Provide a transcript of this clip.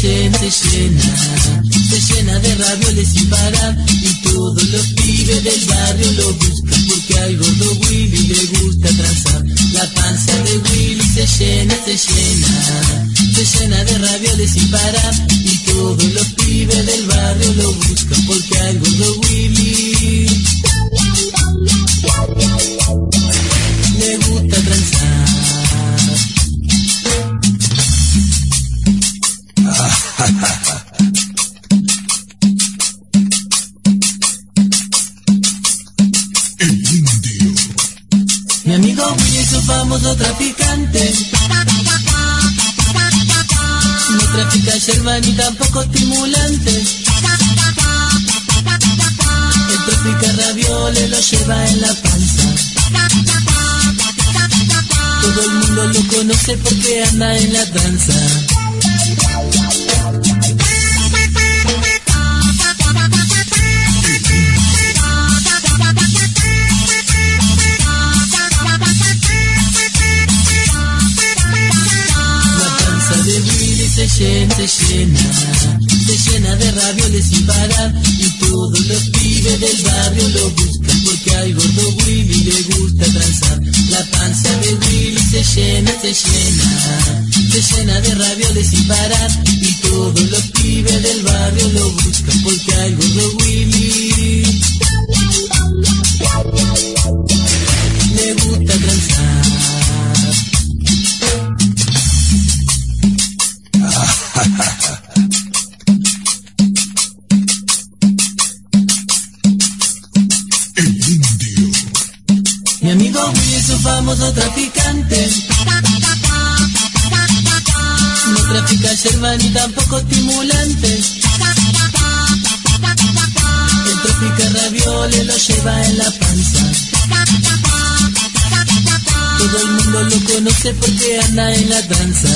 almacén se llena, se llena de ravioles sin parar. Y todos los pibes del barrio lo buscan porque al gordo Willy le gusta trazar. La panza de Willy se llena, se llena, se llena de ravioles sin parar. Y todos los pibes del barrio lo buscan porque Mi amigo Willy es un famoso traficante. No trafica yerba ni tampoco estimulantes. El trafica ravioles, lo lleva en la panza. Todo el mundo lo conoce porque anda en la danza. Se llena, se llena, de ravioles sin parar y todos los pibes del barrio lo buscan porque al gordo Willy le gusta transar. La panza de Willy se llena, se llena, se llena de ravioles sin parar y todos los pibes del barrio lo buscan porque al gordo Mi amigo Willy es un famoso traficante. No trafica yerba ni tampoco estimulantes. El trafica ravioles lo lleva en la panza. Todo el mundo lo conoce porque anda en la danza.